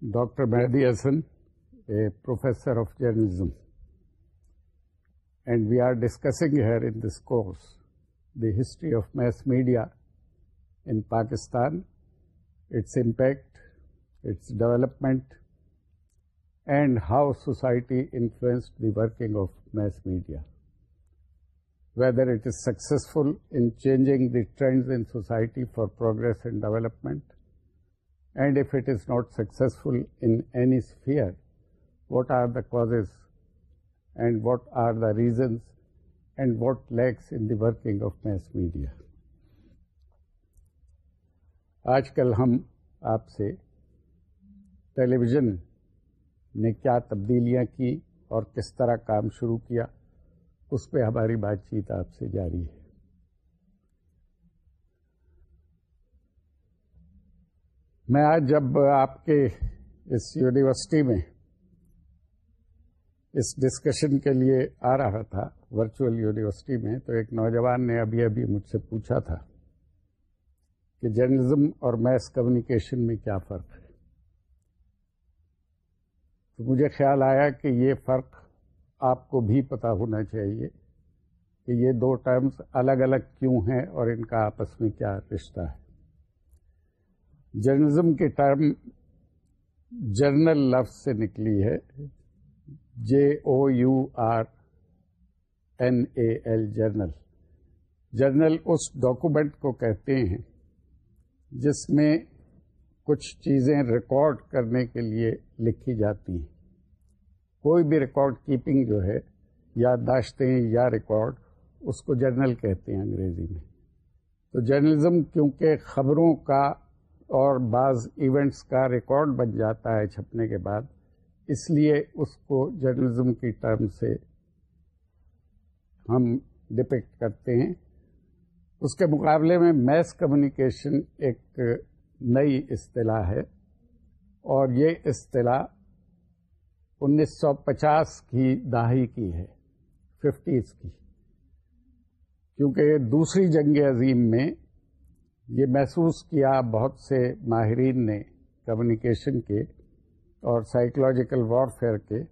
Dr. Mehdi Hasan, a professor of journalism. And we are discussing here in this course the history of mass media in Pakistan, its impact, its development, and how society influenced the working of mass media, whether it is successful in changing the trends in society for progress and development, and is it is not successful sphere, what are the causes and what are the reasons and what lacks in the working of mass media آج کل ہم آپ سے ٹیلی vision نے کیا تبدیلیاں کی اور کس طرح کام شروع کیا اس پہ ہماری بات چیت آپ سے جاری ہے میں آج جب آپ کے اس یونیورسٹی میں اس ڈسکشن کے لیے آ رہا تھا ورچوئل یونیورسٹی میں تو ایک نوجوان نے ابھی ابھی مجھ سے پوچھا تھا کہ جرنلزم اور میس کمیونیکیشن میں کیا فرق ہے تو مجھے خیال آیا کہ یہ فرق آپ کو بھی پتہ ہونا چاہیے کہ یہ دو ٹرمز الگ الگ کیوں ہیں اور ان کا آپس میں کیا رشتہ ہے جرنلزم کی ٹرم جرنل لفظ سے نکلی ہے J O U R N A L journal journal us document کو کہتے ہیں جس میں کچھ چیزیں ریکارڈ کرنے کے لیے لکھی جاتی ہیں کوئی بھی ریکارڈ کیپنگ جو ہے یا داشتیں یا ریکارڈ اس کو جرنل کہتے ہیں انگریزی میں تو جرنلزم کیونکہ خبروں کا اور بعض ایونٹس کا ریکارڈ بن جاتا ہے چھپنے کے بعد اس لیے اس کو جرنلزم کی ٹرم سے ہم ڈپیکٹ کرتے ہیں اس کے مقابلے میں میس کمیونیکیشن ایک نئی اصطلاح ہے اور یہ اصطلاح انیس سو پچاس کی دہائی کی ہے ففٹیز کی کیونکہ دوسری جنگ عظیم میں یہ محسوس کیا بہت سے ماہرین نے کمیونیکیشن کے اور سائیکلوجیکل وارفیئر کے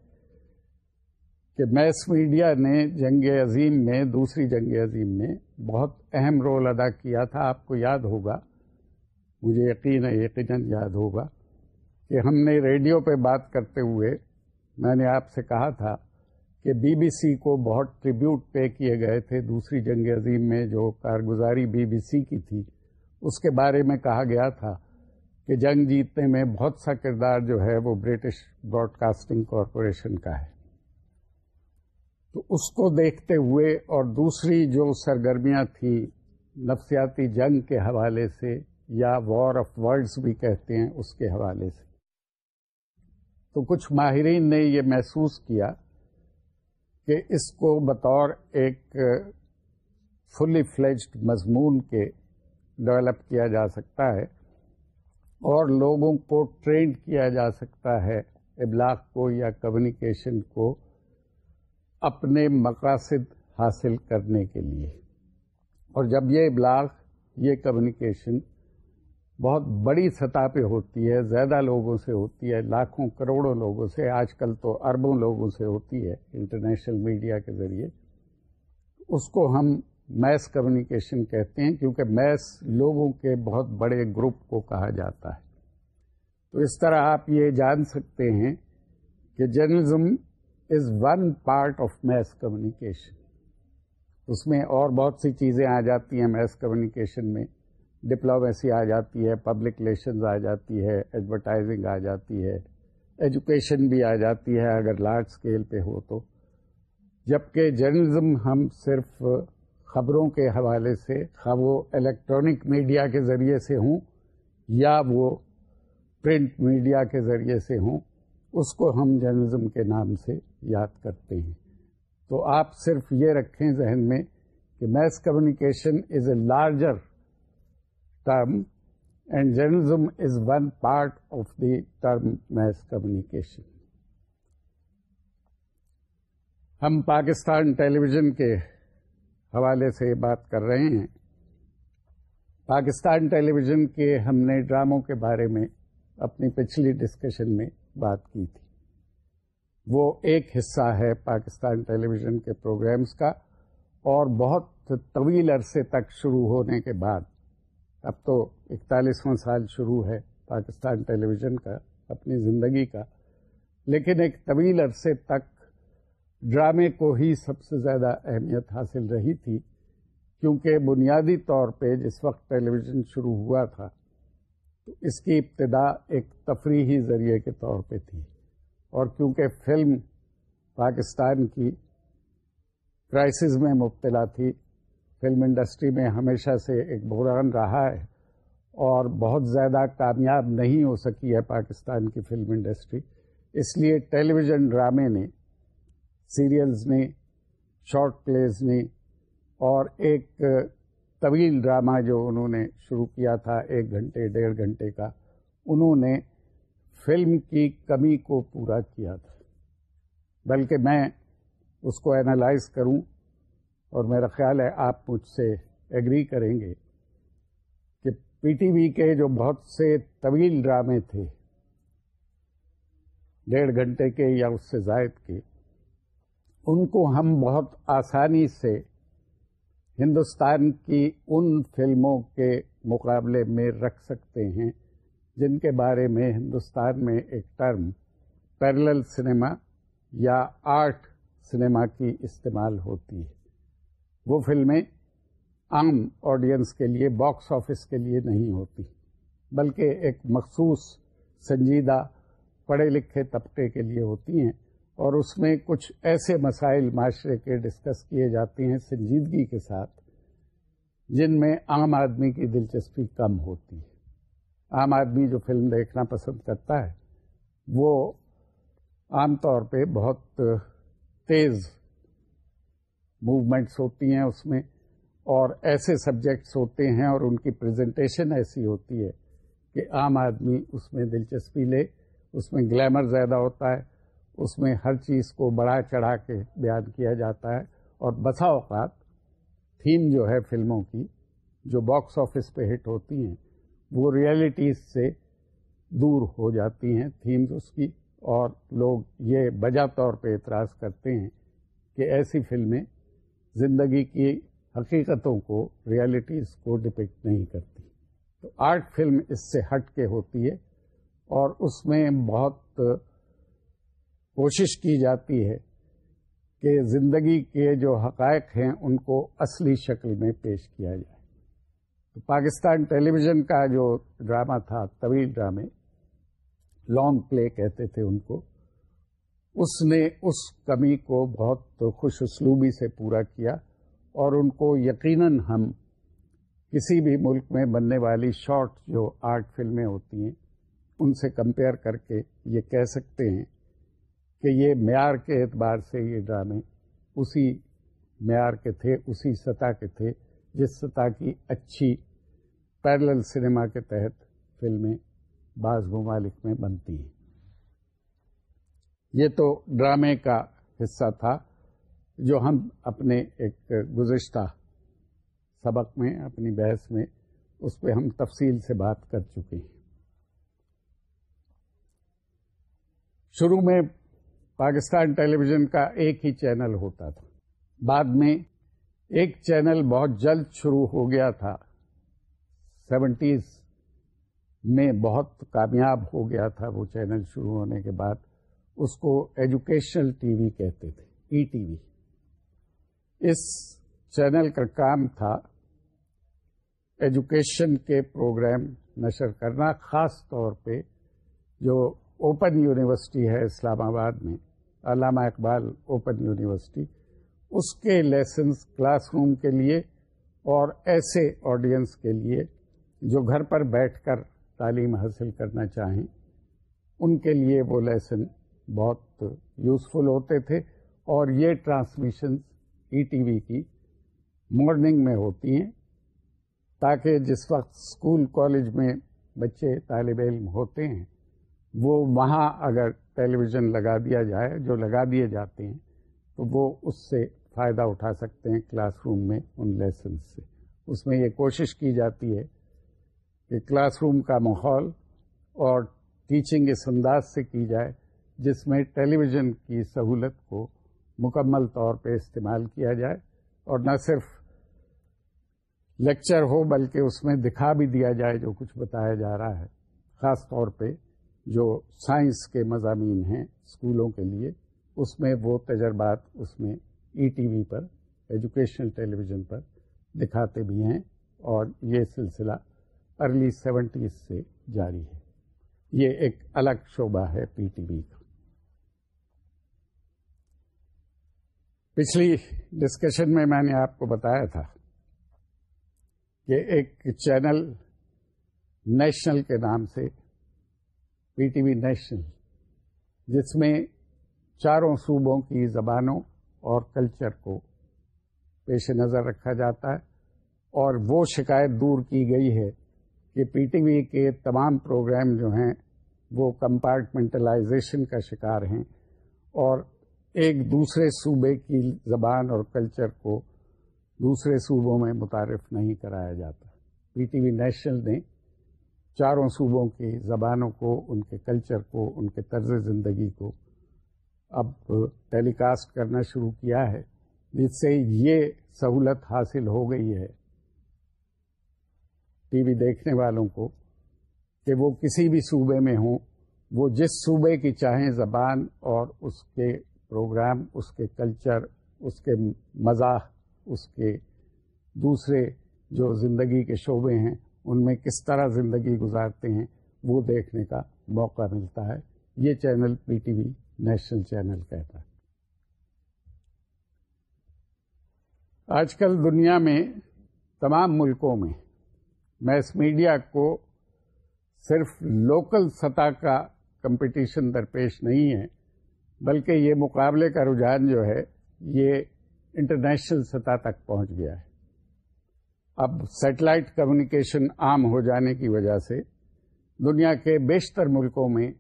کہ میس میڈیا نے جنگ عظیم میں دوسری جنگ عظیم میں بہت اہم رول ادا کیا تھا آپ کو یاد ہوگا مجھے یقین ہے یقیناً یاد ہوگا کہ ہم نے ریڈیو پہ بات کرتے ہوئے میں نے آپ سے کہا تھا کہ بی بی سی کو بہت ٹریبیوٹ پے کیے گئے تھے دوسری جنگ عظیم میں جو کارگزاری بی بی سی کی تھی اس کے بارے میں کہا گیا تھا کہ جنگ جیتنے میں بہت سا کردار جو ہے وہ برٹش براڈ کاسٹنگ کارپوریشن کا ہے تو اس کو دیکھتے ہوئے اور دوسری جو سرگرمیاں تھیں نفسیاتی جنگ کے حوالے سے یا وار آف ورلڈ بھی کہتے ہیں اس کے حوالے سے تو کچھ ماہرین نے یہ محسوس کیا کہ اس کو بطور ایک فلی فلیجڈ مضمون کے ڈیولپ کیا جا سکتا ہے اور لوگوں کو ٹرینڈ کیا جا سکتا ہے ابلاغ کو یا کمیونیکیشن کو اپنے مقاصد حاصل کرنے کے لیے اور جب یہ ابلاغ یہ کمیونیکیشن بہت بڑی سطح پہ ہوتی ہے زیادہ لوگوں سے ہوتی ہے لاکھوں کروڑوں لوگوں سے آج کل تو اربوں لوگوں سے ہوتی ہے انٹرنیشنل میڈیا کے ذریعے اس کو ہم میس کمیونیکیشن کہتے ہیں کیونکہ میس لوگوں کے بہت بڑے گروپ کو کہا جاتا ہے تو اس طرح آپ یہ جان سکتے ہیں کہ journalism is one part of mass communication اس میں اور بہت سی چیزیں آ جاتی ہیں میس کمیونیکیشن میں ڈپلومیسی آ جاتی ہے پبلک ریلیشنز آ جاتی ہے ایڈورٹائزنگ آ جاتی ہے ایجوکیشن بھی آ جاتی ہے اگر لارج اسکیل پہ ہو تو جبکہ جرنلزم ہم صرف خبروں کے حوالے سے خواہ وہ الیکٹرانک میڈیا کے ذریعے سے ہوں یا وہ پرنٹ میڈیا کے ذریعے سے ہوں اس کو ہم جرنلزم کے نام سے یاد کرتے ہیں تو آپ صرف یہ رکھیں ذہن میں کہ mass communication is a larger term and journalism is one part of the term mass communication ہم پاکستان ٹیلی ویژن کے حوالے سے بات کر رہے ہیں پاکستان ٹیلی ویژن کے ہم نے ڈراموں کے بارے میں اپنی پچھلی ڈسکشن میں بات کی تھی وہ ایک حصہ ہے پاکستان ٹیلی ویژن کے پروگرامز کا اور بہت طویل عرصے تک شروع ہونے کے بعد اب تو اکتالیسواں سال شروع ہے پاکستان ٹیلی ویژن کا اپنی زندگی کا لیکن ایک طویل عرصے تک ڈرامے کو ہی سب سے زیادہ اہمیت حاصل رہی تھی کیونکہ بنیادی طور پہ جس وقت ٹیلی ویژن شروع ہوا تھا تو اس کی ابتدا ایک تفریحی ذریعے کے طور پہ تھی اور کیونکہ فلم پاکستان کی کرائسز میں مبتلا تھی فلم انڈسٹری میں ہمیشہ سے ایک بحران رہا ہے اور بہت زیادہ کامیاب نہیں ہو سکی ہے پاکستان کی فلم انڈسٹری اس لیے ٹیلی ویژن ڈرامے نے سیریلز میں شارٹ پلیز میں اور ایک طویل ڈرامہ جو انہوں نے شروع کیا تھا ایک گھنٹے ڈیڑھ گھنٹے کا انہوں نے فلم کی کمی کو پورا کیا تھا بلکہ میں اس کو انالائز کروں اور میرا خیال ہے آپ مجھ سے ایگری کریں گے کہ پی ٹی وی کے جو بہت سے طویل ڈرامے تھے ڈیڑھ گھنٹے کے یا اس سے زائد کے ان کو ہم بہت آسانی سے ہندوستان کی ان فلموں کے مقابلے میں رکھ سکتے ہیں جن کے بارے میں ہندوستان میں ایک ٹرم پیرل سنیما یا آرٹ سنیما کی استعمال ہوتی ہے وہ فلمیں عام آڈینس کے لیے باکس آفس کے لیے نہیں ہوتی بلکہ ایک مخصوص سنجیدہ پڑھے لکھے طبقے کے لیے ہوتی ہیں اور اس میں کچھ ایسے مسائل معاشرے کے ڈسکس کیے جاتے ہیں سنجیدگی کے ساتھ جن میں عام آدمی کی دلچسپی کم ہوتی ہے عام آدمی جو فلم دیکھنا پسند کرتا ہے وہ عام طور پہ بہت تیز موومنٹس ہوتی ہیں اس میں اور ایسے سبجیکٹس ہوتے ہیں اور ان کی پریزنٹیشن ایسی ہوتی ہے کہ عام آدمی اس میں دلچسپی لے اس میں گلیمر زیادہ ہوتا ہے اس میں ہر چیز کو بڑھا چڑھا کے بیان کیا جاتا ہے اور بسا اوقات تھیم جو ہے فلموں کی جو باکس آفس پہ ہٹ ہوتی ہیں وہ ریئلٹیز سے دور ہو جاتی ہیں تھیمز اس کی اور لوگ یہ بجا طور پہ اعتراض کرتے ہیں کہ ایسی فلمیں زندگی کی حقیقتوں کو ریالٹیز کو ڈپکٹ نہیں کرتی تو آرٹ فلم اس سے ہٹ کے ہوتی ہے اور اس میں بہت کوشش کی جاتی ہے کہ زندگی کے جو حقائق ہیں ان کو اصلی شکل میں پیش کیا جائے تو پاکستان ٹیلی ویژن کا جو ڈرامہ تھا طویل ڈرامے لانگ پلے کہتے تھے ان کو اس نے اس کمی کو بہت خوش اسلوبی سے پورا کیا اور ان کو یقیناً ہم کسی بھی ملک میں بننے والی شارٹ جو آرٹ فلمیں ہوتی ہیں ان سے کمپیئر کر کے یہ کہہ سکتے ہیں کہ یہ معیار کے اعتبار سے یہ ڈرامے اسی معیار کے تھے اسی سطح کے تھے جس سطح کی اچھی پیرل سنیما کے تحت فلمیں بعض ممالک میں بنتی ہیں یہ تو ڈرامے کا حصہ تھا جو ہم اپنے ایک گزشتہ سبق میں اپنی بحث میں اس پہ ہم تفصیل سے بات کر چکے ہیں شروع میں پاکستان ٹیلی ویژن کا ایک ہی چینل ہوتا تھا بعد میں ایک چینل بہت جلد شروع ہو گیا تھا سیونٹیز میں بہت کامیاب ہو گیا تھا وہ چینل شروع ہونے کے بعد اس کو ایجوکیشنل ٹی وی کہتے تھے ای ٹی وی اس چینل کا کام تھا ایجوکیشن کے پروگرام نشر کرنا خاص طور پہ جو اوپن یونیورسٹی ہے اسلام آباد میں علامہ اقبال اوپن یونیورسٹی اس کے لیسنس کلاس روم کے لیے اور ایسے آڈینس کے لیے جو گھر پر بیٹھ کر تعلیم حاصل کرنا چاہیں ان کے لیے وہ لیسن بہت یوزفل ہوتے تھے اور یہ ٹرانسمیشنز ای ٹی وی کی مارننگ میں ہوتی ہیں تاکہ جس وقت اسکول کالج میں بچے طالب علم ہوتے ہیں وہ وہاں اگر ٹیلی ویژن لگا دیا جائے جو لگا دیے جاتے ہیں تو وہ اس سے فائدہ اٹھا سکتے ہیں کلاس روم میں ان لیسنس سے اس میں یہ کوشش کی جاتی ہے کہ کلاس روم کا ماحول اور ٹیچنگ اس انداز سے کی جائے جس میں ٹیلی ویژن کی سہولت کو مکمل طور پہ استعمال کیا جائے اور نہ صرف لیکچر ہو بلکہ اس میں دکھا بھی دیا جائے جو کچھ بتایا جا رہا ہے خاص طور پہ جو سائنس کے مضامین ہیں اسکولوں کے لیے اس میں وہ تجربات اس میں ای ٹی وی پر ایجوکیشنل ٹیلی ویژن پر دکھاتے بھی ہیں اور یہ سلسلہ ارلی سیونٹیز سے جاری ہے یہ ایک الگ شعبہ ہے پی ٹی وی کا پچھلی ڈسکشن میں میں نے آپ کو بتایا تھا کہ ایک چینل نیشنل کے نام سے پی ٹی وی نیشنل جس میں چاروں صوبوں کی زبانوں اور کلچر کو پیش نظر رکھا جاتا ہے اور وہ شکایت دور کی گئی ہے کہ پی ٹی وی کے تمام پروگرام جو ہیں وہ کمپارٹمنٹلائزیشن کا شکار ہیں اور ایک دوسرے صوبے کی زبان اور کلچر کو دوسرے صوبوں میں متعارف نہیں کرایا جاتا پی ٹی وی نیشنل نے چاروں صوبوں کی زبانوں کو ان کے کلچر کو ان کے طرز زندگی کو اب ٹیلی کاسٹ کرنا شروع کیا ہے جس سے یہ سہولت حاصل ہو گئی ہے ٹی وی دیکھنے والوں کو کہ وہ کسی بھی صوبے میں ہوں وہ جس صوبے کی چاہیں زبان اور اس کے پروگرام اس کے کلچر اس کے مزاح اس کے دوسرے جو زندگی کے شعبے ہیں ان میں کس طرح زندگی گزارتے ہیں وہ دیکھنے کا موقع ملتا ہے یہ channel P T V national channel کہتا ہے آج کل دنیا میں تمام ملکوں میں میس میڈیا کو صرف لوکل سطح کا کمپٹیشن درپیش نہیں ہے بلکہ یہ مقابلے کا رجحان جو ہے یہ انٹرنیشنل سطح تک پہنچ گیا ہے اب سیٹلائٹ کمیونیکیشن عام ہو جانے کی وجہ سے دنیا کے بیشتر ملکوں میں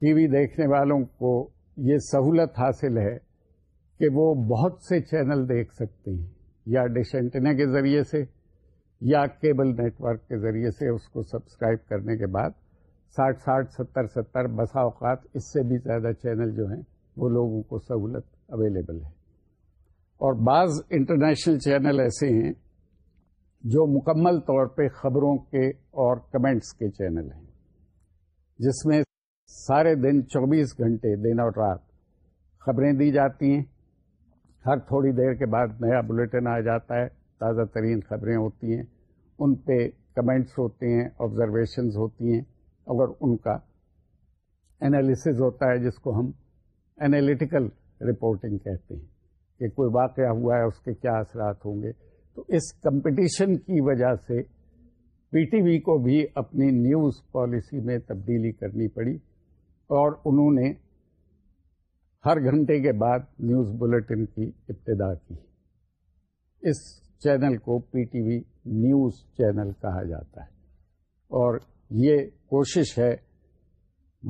ٹی وی دیکھنے والوں کو یہ سہولت حاصل ہے کہ وہ بہت سے چینل دیکھ سکتے ہیں یا ڈشینٹنا کے ذریعے سے یا کیبل نیٹ ورک کے ذریعے سے اس کو سبسکرائب کرنے کے بعد ساٹھ ساٹھ ستر ستر بسا اوقات اس سے بھی زیادہ چینل جو ہیں وہ لوگوں کو سہولت اویلیبل ہے اور بعض انٹرنیشنل چینل ایسے ہیں جو مکمل طور پہ خبروں کے اور کمنٹس کے چینل ہیں جس میں سارے دن چوبیس گھنٹے دن اور رات خبریں دی جاتی ہیں ہر تھوڑی دیر کے بعد نیا بلیٹن آ جاتا ہے تازہ ترین خبریں ہوتی ہیں ان پہ کمنٹس ہوتے ہیں آبزرویشنز ہوتی ہیں اگر ان کا انالیسز ہوتا ہے جس کو ہم انالیٹیکل رپورٹنگ کہتے ہیں کہ کوئی واقعہ ہوا ہے اس کے کیا اثرات ہوں گے تو اس کمپٹیشن کی وجہ سے پی ٹی وی کو بھی اپنی نیوز پالیسی میں تبدیلی کرنی پڑی اور انہوں نے ہر گھنٹے کے بعد نیوز بلیٹن کی ابتدا کی اس چینل کو P T V news channel کہا جاتا ہے اور یہ کوشش ہے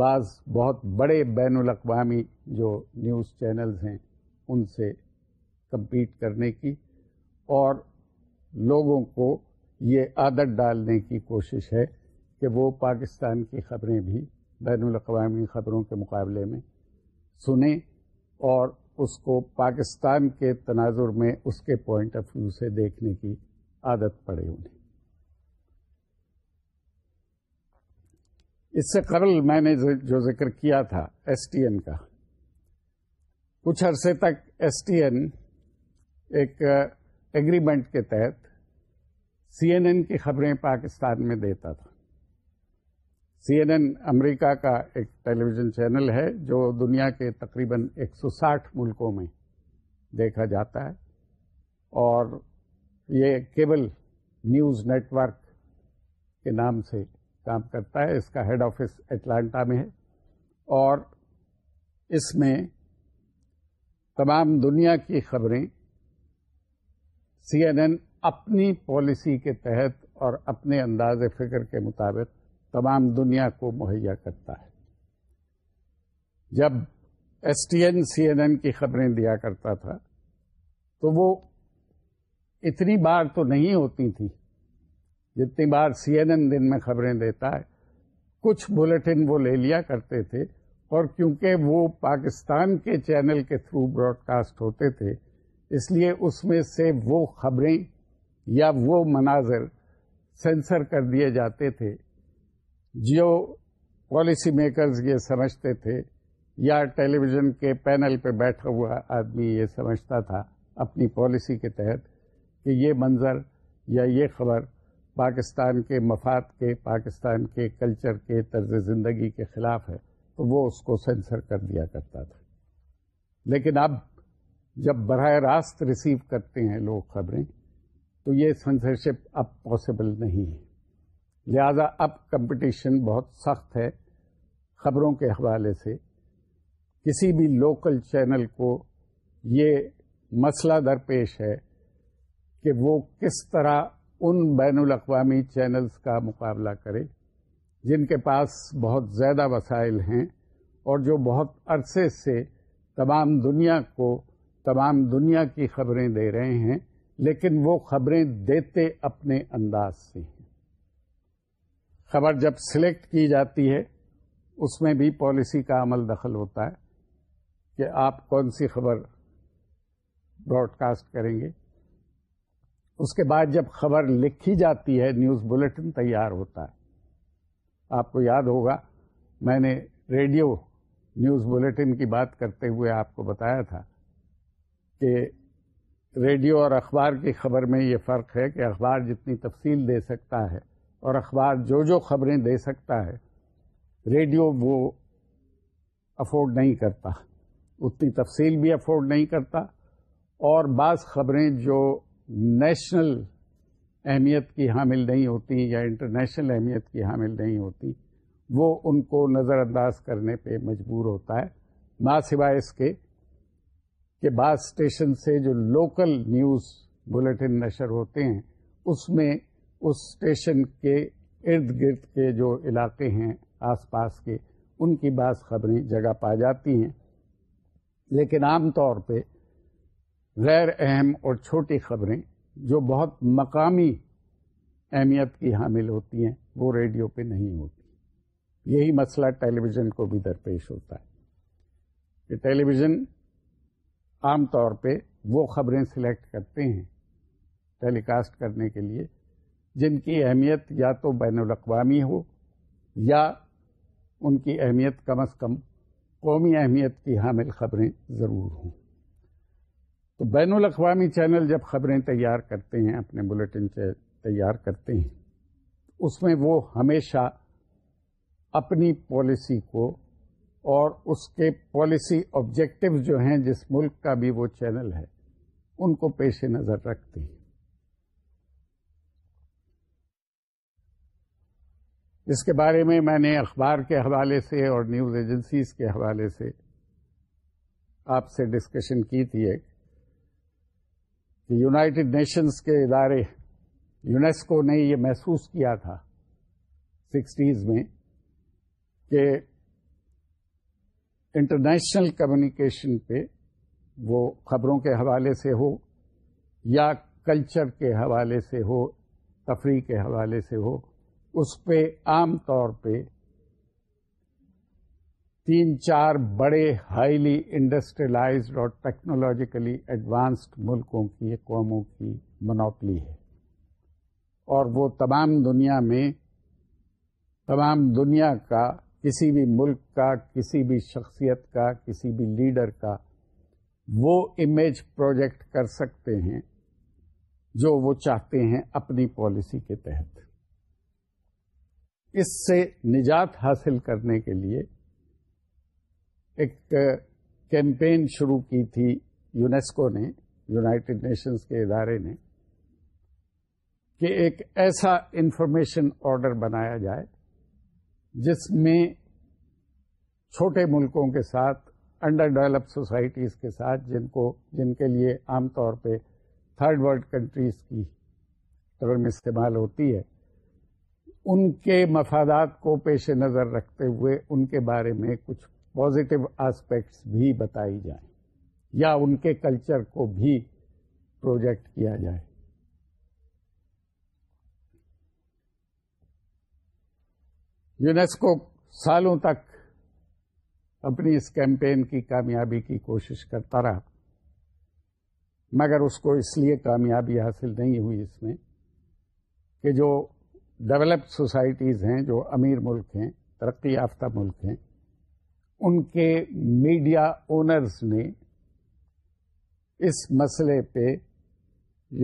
بعض بہت بڑے بین الاقوامی جو نیوز چینلز ہیں ان سے کمپیٹ کرنے کی اور لوگوں کو یہ عادت ڈالنے کی کوشش ہے کہ وہ پاکستان کی خبریں بھی بین الاقوامی خبروں کے مقابلے میں سنیں اور اس کو پاکستان کے تناظر میں اس کے پوائنٹ آف ویو سے دیکھنے کی عادت پڑے انہیں اس سے قبل میں نے جو ذکر کیا تھا ایس ٹی این کا کچھ عرصے تک ایس ٹی این ایک اگریمنٹ کے تحت سی این این کی خبریں پاکستان میں دیتا تھا سی این این امریکہ کا ایک ٹیلی ویژن چینل ہے جو دنیا کے تقریباً ایک سو ساٹھ ملکوں میں دیکھا جاتا ہے اور یہ کیبل نیوز نیٹ ورک کے نام سے کام کرتا ہے اس کا ہیڈ آفس اٹلانٹا میں ہے اور اس میں تمام دنیا کی خبریں سی این این اپنی پالیسی کے تحت اور اپنے انداز فکر کے مطابق تمام دنیا کو مہیا کرتا ہے جب S T N N N C کی خبریں دیا کرتا تھا تو وہ اتنی بار تو نہیں ہوتی تھی جتنی بار سی این این دن میں خبریں دیتا ہے کچھ بلٹن وہ لے لیا کرتے تھے اور کیونکہ وہ پاکستان کے چینل کے تھرو براڈ کاسٹ ہوتے تھے اس لیے اس میں سے وہ خبریں یا وہ مناظر سینسر کر دیے جاتے تھے جو پالیسی میکرز یہ سمجھتے تھے یا ٹیلی ویژن کے پینل پہ بیٹھا ہوا آدمی یہ سمجھتا تھا اپنی پالیسی کے تحت کہ یہ منظر یا یہ خبر پاکستان کے مفاد کے پاکستان کے کلچر کے طرز زندگی کے خلاف ہے تو وہ اس کو سینسر کر دیا کرتا تھا لیکن اب جب براہ راست ریسیو کرتے ہیں لوگ خبریں تو یہ سینسرشپ اب پاسبل نہیں ہے لہذا اب کمپٹیشن بہت سخت ہے خبروں کے حوالے سے کسی بھی لوکل چینل کو یہ مسئلہ درپیش ہے کہ وہ کس طرح ان بین الاقوامی چینلز کا مقابلہ کرے جن کے پاس بہت زیادہ وسائل ہیں اور جو بہت عرصے سے تمام دنیا کو تمام دنیا کی خبریں دے رہے ہیں لیکن وہ خبریں دیتے اپنے انداز سے ہیں خبر جب سلیکٹ کی جاتی ہے اس میں بھی پالیسی کا عمل دخل ہوتا ہے کہ آپ کون سی خبر براڈ کاسٹ کریں گے اس کے بعد جب خبر لکھی جاتی ہے نیوز بلٹن تیار ہوتا ہے آپ کو یاد ہوگا میں نے ریڈیو نیوز بلیٹن کی بات کرتے ہوئے آپ کو بتایا تھا کہ ریڈیو اور اخبار کی خبر میں یہ فرق ہے کہ اخبار جتنی تفصیل دے سکتا ہے اور اخبار جو جو خبریں دے سکتا ہے ریڈیو وہ افورڈ نہیں کرتا اتنی تفصیل بھی افورڈ نہیں کرتا اور بعض خبریں جو نیشنل اہمیت کی حامل نہیں ہوتی یا انٹرنیشنل اہمیت کی حامل نہیں ہوتی وہ ان کو نظر انداز کرنے پہ مجبور ہوتا ہے ماں سوائے اس کے کہ بعض اسٹیشن سے جو لوکل نیوز بلیٹن نشر ہوتے ہیں اس میں اس اسٹیشن کے ارد گرد کے جو علاقے ہیں آس پاس کے ان کی بعض خبریں جگہ پا جاتی ہیں لیکن عام طور پہ غیر اہم اور چھوٹی خبریں جو بہت مقامی اہمیت کی حامل ہوتی ہیں وہ ریڈیو پہ نہیں ہوتی یہی مسئلہ ٹیلی ویژن کو بھی درپیش ہوتا ہے کہ ٹیلی ویژن عام طور پہ وہ خبریں سلیکٹ کرتے ہیں ٹیلی کاسٹ کرنے کے لیے جن کی اہمیت یا تو بین الاقوامی ہو یا ان کی اہمیت کم از کم قومی اہمیت کی حامل خبریں ضرور ہوں تو بین الاقوامی چینل جب خبریں تیار کرتے ہیں اپنے بلیٹن تیار کرتے ہیں اس میں وہ ہمیشہ اپنی پالیسی کو اور اس کے پالیسی آبجیکٹو جو ہیں جس ملک کا بھی وہ چینل ہے ان کو پیش نظر رکھتی اس کے بارے میں میں نے اخبار کے حوالے سے اور نیوز ایجنسیز کے حوالے سے آپ سے ڈسکشن کی تھی ایک کہ یونائٹڈ نیشنز کے ادارے یونیسکو نے یہ محسوس کیا تھا سکسٹیز میں کہ انٹرنیشنل کمیونیکیشن پہ وہ خبروں کے حوالے سے ہو یا کلچر کے حوالے سے ہو تفریح کے حوالے سے ہو اس پہ عام طور پہ تین چار بڑے ہائیلی انڈسٹریلائزڈ اور ٹیکنالوجیکلی ایڈوانسڈ ملکوں کی قوموں کی منوپلی ہے اور وہ تمام دنیا میں تمام دنیا کا کسی بھی ملک کا کسی بھی شخصیت کا کسی بھی لیڈر کا وہ امیج پروجیکٹ کر سکتے ہیں جو وہ چاہتے ہیں اپنی پالیسی کے تحت اس سے نجات حاصل کرنے کے لیے ایک کیمپین شروع کی تھی یونیسکو نے یونائٹڈ نیشنز کے ادارے نے کہ ایک ایسا انفارمیشن آرڈر بنایا جائے جس میں چھوٹے ملکوں کے ساتھ انڈر ڈیولپ سوسائٹیز کے ساتھ جن کو جن کے لیے عام طور پہ تھرڈ ورلڈ کنٹریز کی ٹرم استعمال ہوتی ہے ان کے مفادات کو پیش نظر رکھتے ہوئے ان کے بارے میں کچھ پازیٹیو آسپیکٹس بھی بتائی جائیں یا ان کے کلچر کو بھی پروجیکٹ کیا جائے یونیسکو سالوں تک اپنی اس کیمپین کی کامیابی کی کوشش کرتا رہا مگر اس کو اس لیے کامیابی حاصل نہیں ہوئی اس میں کہ جو ڈیولپڈ سوسائٹیز ہیں جو امیر ملک ہیں ترقی یافتہ ملک ہیں ان کے میڈیا اونرز نے اس مسئلے پہ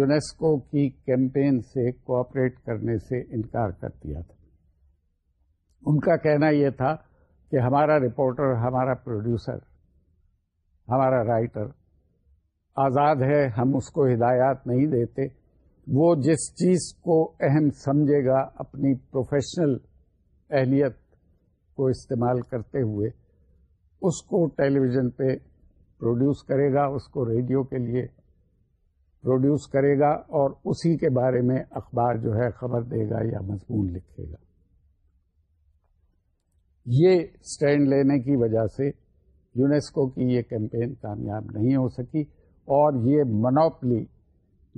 یونیسکو کی کیمپین سے کوپریٹ کرنے سے انکار کر دیا تھا ان کا کہنا یہ تھا کہ ہمارا رپورٹر ہمارا پروڈیوسر ہمارا رائٹر آزاد ہے ہم اس کو ہدایات نہیں دیتے وہ جس چیز کو اہم سمجھے گا اپنی پروفیشنل اہلیت کو استعمال کرتے ہوئے اس کو ٹیلی ویژن پہ پروڈیوس کرے گا اس کو ریڈیو کے لیے پروڈیوس کرے گا اور اسی کے بارے میں اخبار جو ہے خبر دے گا یا مضمون لکھے گا یہ اسٹینڈ لینے کی وجہ سے یونیسکو کی یہ کیمپین کامیاب نہیں ہو سکی اور یہ منوپلی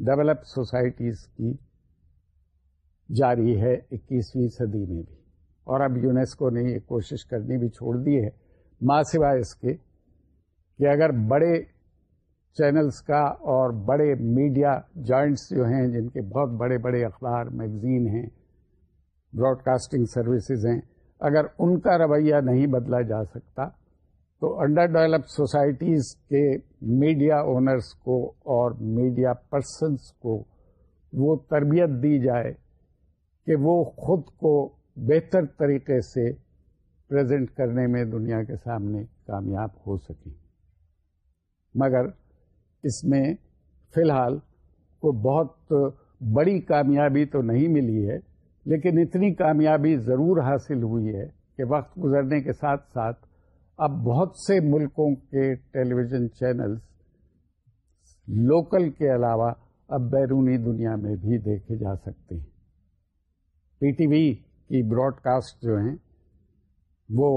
ڈیولپ سوسائٹیز کی جاری ہے اکیسویں صدی میں بھی اور اب یونیسکو نے یہ کوشش کرنی بھی چھوڑ دی ہے ماں سوائے اس کے کہ اگر بڑے چینلز کا اور بڑے میڈیا جوائنٹس جو ہیں جن کے بہت بڑے بڑے اخبار میگزین ہیں براڈ کاسٹنگ سروسز ہیں اگر ان کا رویہ نہیں بدلا جا سکتا تو انڈر ڈیولپ سوسائٹیز کے میڈیا اونرس کو اور میڈیا پرسنس کو وہ تربیت دی جائے کہ وہ خود کو بہتر طریقے سے پریزنٹ کرنے میں دنیا کے سامنے کامیاب ہو سکیں مگر اس میں فی الحال کوئی بہت بڑی کامیابی تو نہیں ملی ہے لیکن اتنی کامیابی ضرور حاصل ہوئی ہے کہ وقت گزرنے کے ساتھ ساتھ اب بہت سے ملکوں کے ٹیلی ویژن چینلز لوکل کے علاوہ اب بیرونی دنیا میں بھی دیکھے جا سکتے ہیں پی ٹی وی کی براڈ کاسٹ جو ہیں وہ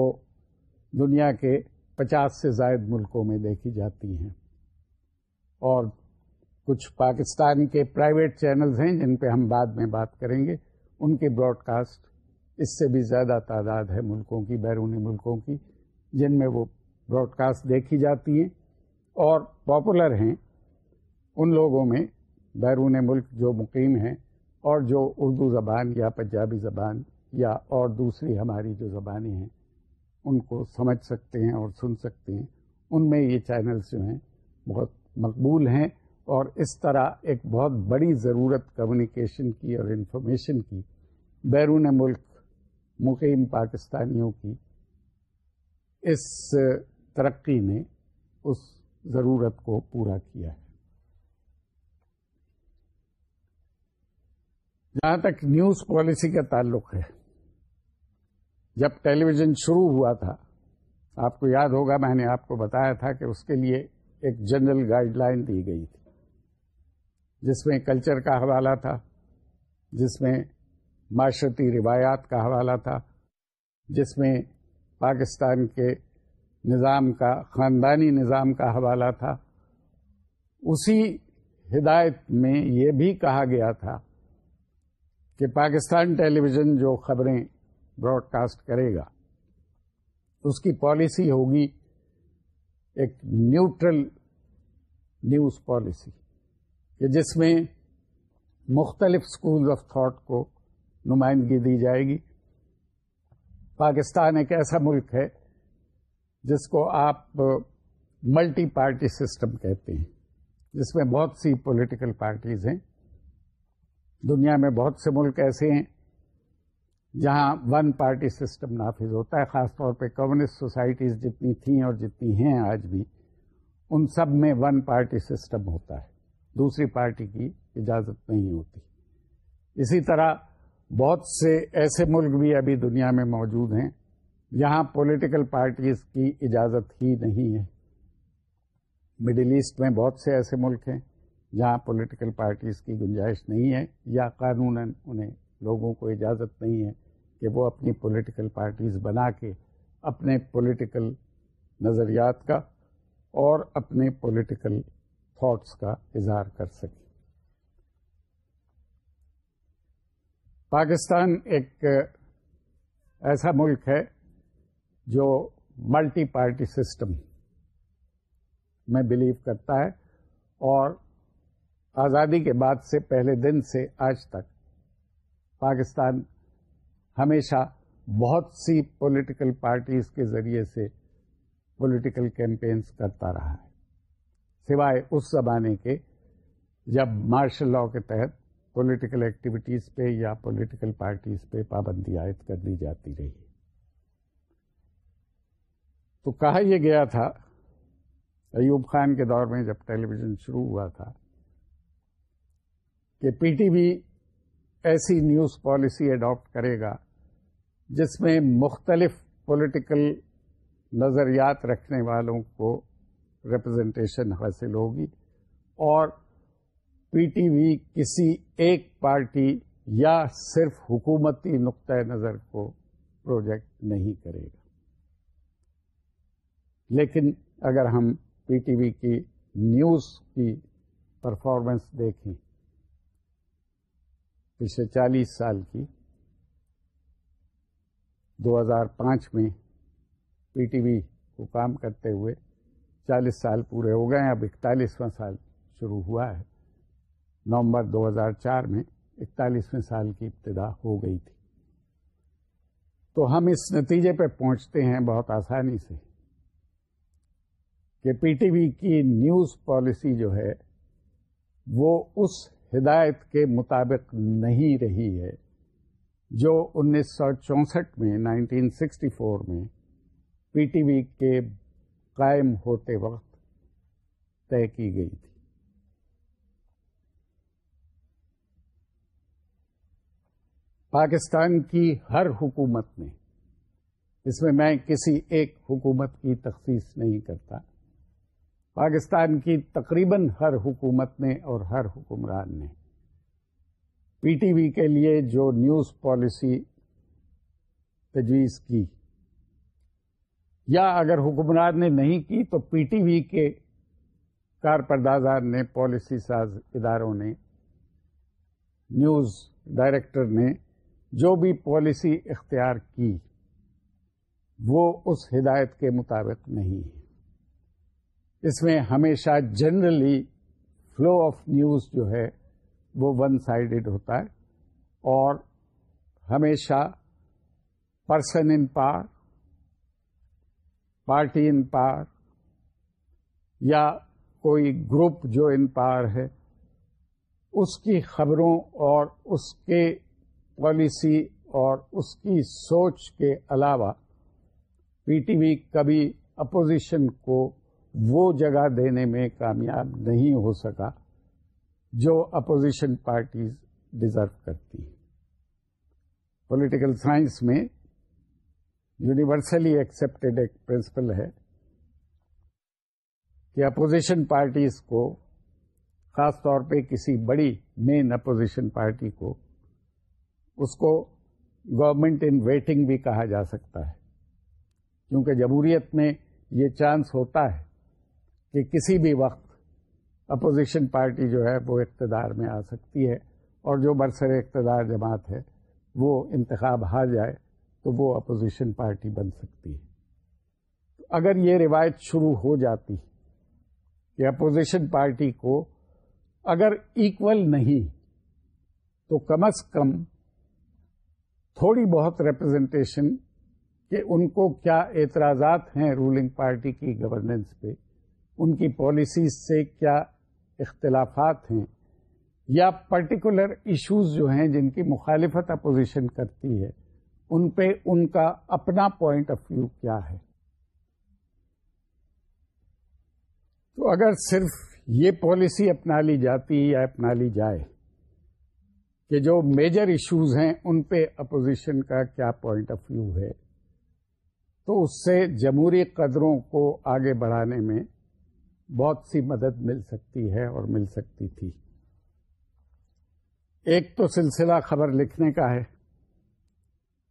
دنیا کے پچاس سے زائد ملکوں میں دیکھی جاتی ہیں اور کچھ پاکستان کے پرائیویٹ چینلز ہیں جن پہ ہم بعد میں بات کریں گے ان کے براڈ کاسٹ اس سے بھی زیادہ تعداد ہے ملکوں کی بیرونی ملکوں کی جن میں وہ براڈ کاسٹ دیکھی جاتی ہیں اور پاپولر ہیں ان لوگوں میں بیرون ملک جو مقیم ہیں اور جو اردو زبان یا پنجابی زبان یا اور دوسری ہماری جو زبانیں ہیں ان کو سمجھ سکتے ہیں اور سن سکتے ہیں ان میں یہ چینلز جو ہیں بہت مقبول ہیں اور اس طرح ایک بہت بڑی ضرورت کمیونیکیشن کی اور انفارمیشن کی بیرون ملک مقیم پاکستانیوں کی اس ترقی نے اس ضرورت کو پورا کیا ہے جہاں تک نیوز پالیسی کا تعلق ہے جب ٹیلی ویژن شروع ہوا تھا آپ کو یاد ہوگا میں نے آپ کو بتایا تھا کہ اس کے لیے ایک جنرل گائیڈ لائن دی گئی تھی جس میں کلچر کا حوالہ تھا جس میں معاشرتی روایات کا حوالہ تھا جس میں پاکستان کے نظام کا خاندانی نظام کا حوالہ تھا اسی ہدایت میں یہ بھی کہا گیا تھا کہ پاکستان ٹیلی ویژن جو خبریں براڈ کاسٹ کرے گا اس کی پالیسی ہوگی ایک نیوٹرل نیوز پالیسی کہ جس میں مختلف اسکولز آف تھاٹ کو نمائندگی دی جائے گی پاکستان ایک ایسا ملک ہے جس کو آپ ملٹی پارٹی سسٹم کہتے ہیں جس میں بہت سی پولیٹیکل پارٹیز ہیں دنیا میں بہت سے ملک ایسے ہیں جہاں ون پارٹی سسٹم نافذ ہوتا ہے خاص طور پہ کمیونسٹ سوسائٹیز جتنی تھیں اور جتنی ہیں آج بھی ان سب میں ون پارٹی سسٹم ہوتا ہے دوسری پارٹی کی اجازت نہیں ہوتی اسی طرح بہت سے ایسے ملک بھی ابھی دنیا میں موجود ہیں جہاں پولیٹیکل پارٹیز کی اجازت ہی نہیں ہے مڈل ایسٹ میں بہت سے ایسے ملک ہیں جہاں پولیٹیکل پارٹیز کی گنجائش نہیں ہے یا قانون انہیں لوگوں کو اجازت نہیں ہے کہ وہ اپنی پولیٹیکل پارٹیز بنا کے اپنے پولیٹیکل نظریات کا اور اپنے پولیٹیکل تھاٹس کا اظہار کر سکے پاکستان ایک ایسا ملک ہے جو ملٹی پارٹی سسٹم میں بلیو کرتا ہے اور آزادی کے بعد سے پہلے دن سے آج تک پاکستان ہمیشہ بہت سی پولیٹیکل پارٹیز کے ذریعے سے پولیٹیکل کیمپینس کرتا رہا ہے سوائے اس زمانے کے جب مارشل لاء کے تحت پولیٹیکل ایکٹیویٹیز پہ یا پولیٹیکل پارٹیز پہ پابندی عائد کر دی جاتی رہی تو کہا یہ گیا تھا ایوب خان کے دور میں جب ٹیلی ویژن شروع ہوا تھا کہ پی ٹی وی ایسی نیوز پالیسی اڈاپٹ کرے گا جس میں مختلف پولیٹیکل نظریات رکھنے والوں کو ریپرزینٹیشن حاصل ہوگی اور پی ٹی وی کسی ایک پارٹی یا صرف حکومتی نقطۂ نظر کو پروجیکٹ نہیں کرے گا لیکن اگر ہم پی ٹی وی کی نیوز کی پرفارمنس دیکھیں پچھلے چالیس سال کی دو ہزار پانچ میں پی ٹی وی کو کام کرتے ہوئے چالیس سال پورے ہو گئے ہیں اب اکتالیسواں سال شروع ہوا ہے نومبر دو ہزار چار میں اکتالیسویں سال کی ابتدا ہو گئی تھی تو ہم اس نتیجے پہ پہنچتے ہیں بہت آسانی سے کہ پی ٹی وی کی نیوز پالیسی جو ہے وہ اس ہدایت کے مطابق نہیں رہی ہے جو انیس سو چونسٹھ میں نائنٹین سکسٹی فور میں پی ٹی وی کے قائم ہوتے وقت طے کی گئی تھی پاکستان کی ہر حکومت نے اس میں میں کسی ایک حکومت کی تخصیص نہیں کرتا پاکستان کی تقریباً ہر حکومت نے اور ہر حکمران نے پی ٹی وی کے لیے جو نیوز پالیسی تجویز کی یا اگر حکمران نے نہیں کی تو پی ٹی وی کے کار پرداز نے پالیسی ساز اداروں نے نیوز ڈائریکٹر نے جو بھی پالیسی اختیار کی وہ اس ہدایت کے مطابق نہیں ہے اس میں ہمیشہ جنرلی فلو آف نیوز جو ہے وہ ون سائڈڈ ہوتا ہے اور ہمیشہ پرسن ان پار پارٹی ان پار یا کوئی گروپ جو ان پار ہے اس کی خبروں اور اس کے پالیسی اور اس کی سوچ کے علاوہ پی ٹی وی کبھی اپوزیشن کو وہ جگہ دینے میں کامیاب نہیں ہو سکا جو اپوزیشن پارٹیز ڈیزرو کرتی ہیں پولیٹیکل سائنس میں یونیورسلی ایکسیپٹیڈ ایک پرنسپل ہے کہ اپوزیشن پارٹیز کو خاص طور پہ کسی بڑی مین اپوزیشن پارٹی کو اس کو گورمنٹ ان ویٹنگ بھی کہا جا سکتا ہے کیونکہ جمہوریت میں یہ چانس ہوتا ہے کہ کسی بھی وقت اپوزیشن پارٹی جو ہے وہ اقتدار میں آ سکتی ہے اور جو برسر اقتدار جماعت ہے وہ انتخاب ہار جائے تو وہ اپوزیشن پارٹی بن سکتی ہے اگر یہ روایت شروع ہو جاتی کہ اپوزیشن پارٹی کو اگر ایکول نہیں تو کم از کم تھوڑی بہت ریپرزینٹیشن کہ ان کو کیا اعتراضات ہیں رولنگ پارٹی کی گورننس پہ ان کی پالیسیز سے کیا اختلافات ہیں یا پرٹیکولر ایشوز جو ہیں جن کی مخالفت اپوزیشن کرتی ہے ان پہ ان کا اپنا پوائنٹ آف ویو کیا ہے تو اگر صرف یہ پالیسی اپنا لی جاتی یا اپنا لی جائے کہ جو میجر ایشوز ہیں ان پہ اپوزیشن کا کیا پوائنٹ آف ویو ہے تو اس سے جمہوری قدروں کو آگے بڑھانے میں بہت سی مدد مل سکتی ہے اور مل سکتی تھی ایک تو سلسلہ خبر لکھنے کا ہے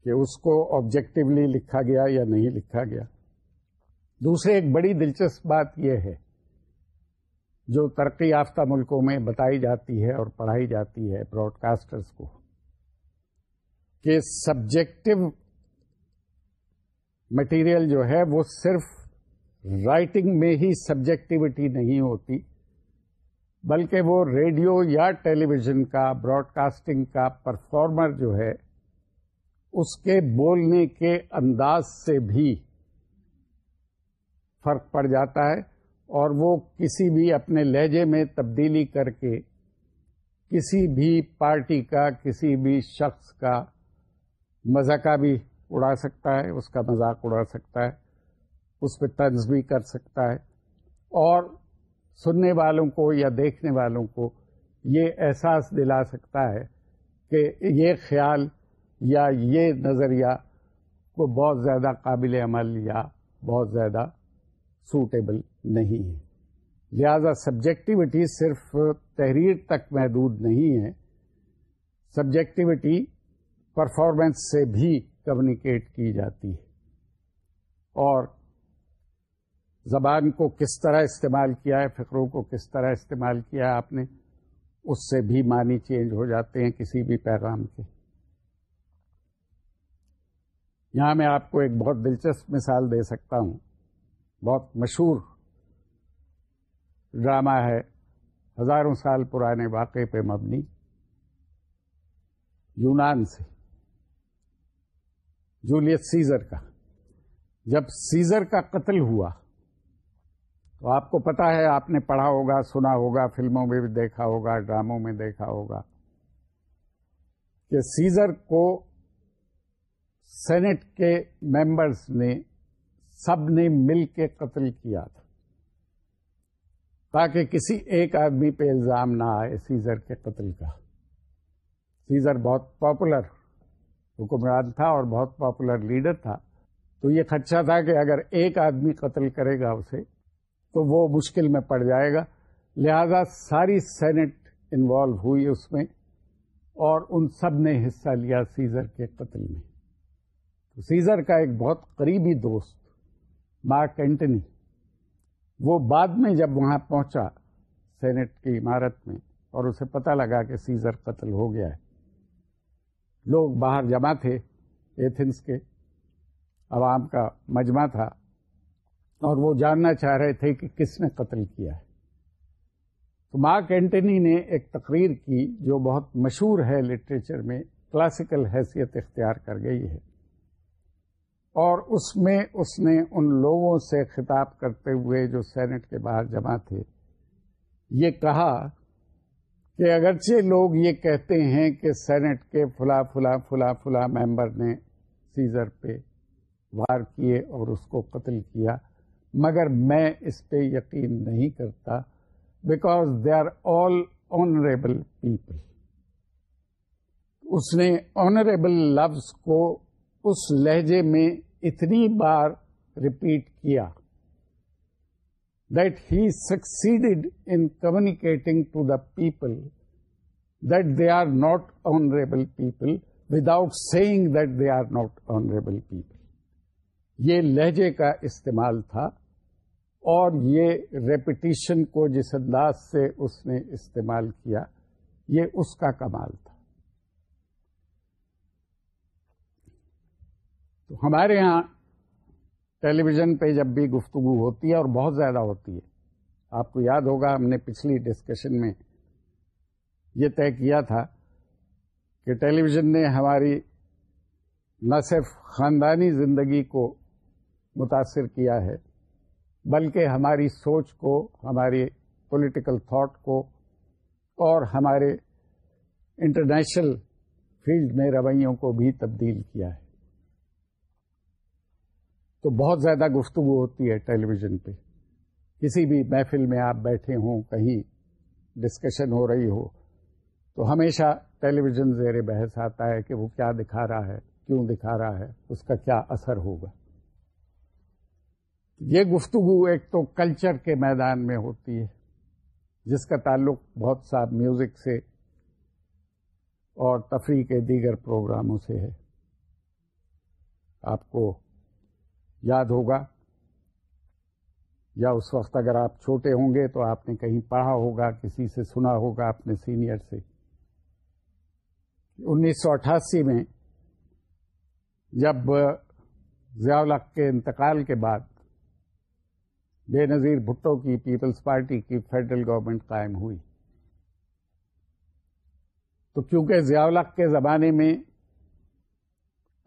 کہ اس کو آبجیکٹولی لکھا گیا یا نہیں لکھا گیا دوسرے ایک بڑی دلچسپ بات یہ ہے جو ترقی یافتہ ملکوں میں بتائی جاتی ہے اور پڑھائی جاتی ہے براڈ کاسٹرس کو کہ سبجیکٹو مٹیریل جو ہے وہ صرف رائٹنگ میں ہی سبجیکٹیوٹی نہیں ہوتی بلکہ وہ ریڈیو یا ٹیلی ویژن کا براڈ کاسٹنگ کا پرفارمر جو ہے اس کے بولنے کے انداز سے بھی فرق پڑ جاتا ہے اور وہ کسی بھی اپنے لہجے میں تبدیلی کر کے کسی بھی پارٹی کا کسی بھی شخص کا مذاقہ بھی اڑا سکتا ہے اس کا مذاق اڑا سکتا ہے اس پہ طنز بھی کر سکتا ہے اور سننے والوں کو یا دیکھنے والوں کو یہ احساس دلا سکتا ہے کہ یہ خیال یا یہ نظریہ کو بہت زیادہ قابل عمل یا بہت زیادہ سوٹیبل نہیں ہے لہذا سبجیکٹیوٹی صرف تحریر تک محدود نہیں ہے سبجیکٹیوٹی پرفارمنس سے بھی کمیونیکیٹ کی جاتی ہے اور زبان کو کس طرح استعمال کیا ہے فکروں کو کس طرح استعمال کیا ہے آپ نے اس سے بھی معنی چینج ہو جاتے ہیں کسی بھی پیغام کے یہاں میں آپ کو ایک بہت دلچسپ مثال دے سکتا ہوں بہت مشہور ڈرامہ ہے ہزاروں سال پرانے واقعے پہ مبنی یونان سے جولیت سیزر کا جب سیزر کا قتل ہوا تو آپ کو پتا ہے آپ نے پڑھا ہوگا سنا ہوگا فلموں میں بھی دیکھا ہوگا ڈراموں میں دیکھا ہوگا کہ سیزر کو سینٹ کے ممبرس نے سب نے مل کے قتل کیا تھا تاکہ کسی ایک آدمی پہ الزام نہ آئے سیزر کے قتل کا سیزر بہت پاپولر حکمران تھا اور بہت پاپولر لیڈر تھا تو یہ خدشہ تھا کہ اگر ایک آدمی قتل کرے گا اسے تو وہ مشکل میں پڑ جائے گا لہذا ساری سینٹ انوالو ہوئی اس میں اور ان سب نے حصہ لیا سیزر کے قتل میں سیزر کا ایک بہت قریبی دوست مارک اینٹنی وہ بعد میں جب وہاں پہنچا سینٹ کی عمارت میں اور اسے پتہ لگا کہ سیزر قتل ہو گیا ہے لوگ باہر جمع تھے ایتھنس کے عوام کا مجمع تھا اور وہ جاننا چاہ رہے تھے کہ کس نے قتل کیا ہے تو مارک اینٹنی نے ایک تقریر کی جو بہت مشہور ہے لٹریچر میں کلاسیکل حیثیت اختیار کر گئی ہے اور اس میں اس نے ان لوگوں سے خطاب کرتے ہوئے جو سینٹ کے باہر جمع تھے یہ کہا کہ اگرچہ لوگ یہ کہتے ہیں کہ سینٹ کے فلا فلا فلا فلا ممبر نے سیزر پہ وار کیے اور اس کو قتل کیا مگر میں اس پہ یقین نہیں کرتا because they are all honourable people اس نے آنریبل لفظ کو اس لہجے میں اتنی بار ریپیٹ کیا that he succeeded in communicating to the people that they are not honourable people without saying that they are not honourable people یہ لہجے کا استعمال تھا اور یہ ریپٹیشن کو جس انداز سے اس نے استعمال کیا یہ اس کا کمال تھا تو ہمارے ہاں ٹیلی ویژن پہ جب بھی گفتگو ہوتی ہے اور بہت زیادہ ہوتی ہے آپ کو یاد ہوگا ہم نے پچھلی ڈسکشن میں یہ طے کیا تھا کہ ٹیلی ویژن نے ہماری نہ صرف خاندانی زندگی کو متاثر کیا ہے بلکہ ہماری سوچ کو ہماری پولیٹیکل تھاٹ کو اور ہمارے انٹرنیشنل فیلڈ میں رویوں کو بھی تبدیل کیا ہے تو بہت زیادہ گفتگو ہوتی ہے ٹیلی ویژن پہ کسی بھی محفل میں آپ بیٹھے ہوں کہیں ڈسکشن ہو رہی ہو تو ہمیشہ ٹیلی ویژن زیر بحث آتا ہے کہ وہ کیا دکھا رہا ہے کیوں دکھا رہا ہے اس کا کیا اثر ہوگا یہ گفتگو ایک تو کلچر کے میدان میں ہوتی ہے جس کا تعلق بہت سا میوزک سے اور تفریح کے دیگر پروگراموں سے ہے آپ کو یاد ہوگا یا اس وقت اگر آپ چھوٹے ہوں گے تو آپ نے کہیں پڑھا ہوگا کسی سے سنا ہوگا اپنے سینئر سے انیس سو اٹھاسی میں جب ضیاء الحق کے انتقال کے بعد بے نظیر بھٹو کی پیپلز پارٹی کی فیڈرل گورنمنٹ قائم ہوئی تو کیونکہ ضیاء الحق کے زمانے میں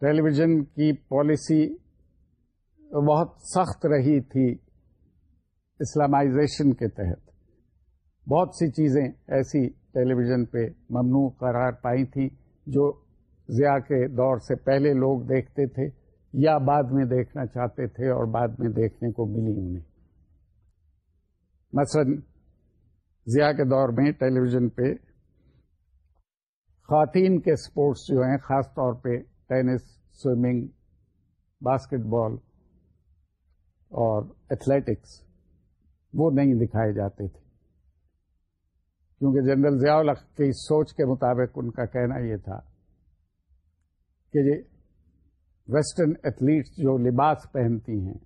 ٹیلی ویژن کی پالیسی بہت سخت رہی تھی اسلامائزیشن کے تحت بہت سی چیزیں ایسی ٹیلی ویژن پہ ممنوع قرار پائی تھیں جو ضیاء کے دور سے پہلے لوگ دیکھتے تھے یا بعد میں دیکھنا چاہتے تھے اور بعد میں دیکھنے کو ملی انہیں مثلا ضیاء کے دور میں ٹیلی ویژن پہ خواتین کے اسپورٹس جو ہیں خاص طور پہ ٹینس سوئمنگ باسکٹ بال اور ایتھلیٹکس وہ نہیں دکھائے جاتے تھے کیونکہ جنرل ضیاء الحق کی سوچ کے مطابق ان کا کہنا یہ تھا کہ ویسٹرن ایتھلیٹس جو لباس پہنتی ہیں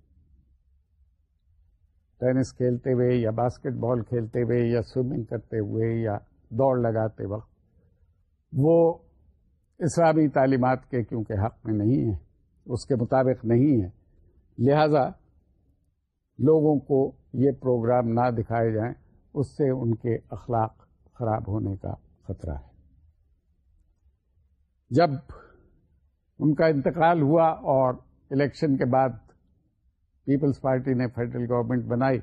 ٹینس کھیلتے ہوئے یا باسکٹ بال کھیلتے ہوئے یا سوئمنگ کرتے ہوئے یا دوڑ لگاتے وقت وہ اسلامی تعلیمات کے کیونکہ حق میں نہیں ہے اس کے مطابق نہیں ہے لہذا لوگوں کو یہ پروگرام نہ دکھائے جائیں اس سے ان کے اخلاق خراب ہونے کا خطرہ ہے جب ان کا انتقال ہوا اور الیکشن کے بعد پیپلز پارٹی نے فیڈرل گورنمنٹ بنائی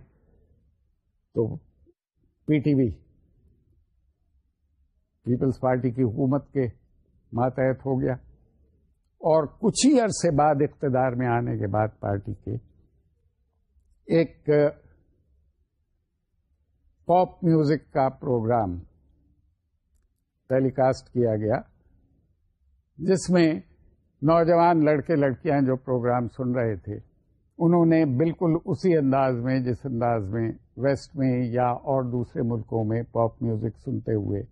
تو P T V Peoples Party کی حکومت کے ماتحت ہو گیا اور کچھ ہی عرصے بعد اقتدار میں آنے کے بعد پارٹی کے ایک پاپ میوزک کا پروگرام ٹیلی کاسٹ کیا گیا جس میں نوجوان لڑکے لڑکیاں جو پروگرام سن رہے تھے انہوں نے بالکل اسی انداز میں جس انداز میں ویسٹ میں یا اور دوسرے ملکوں میں پاپ میوزک سنتے ہوئے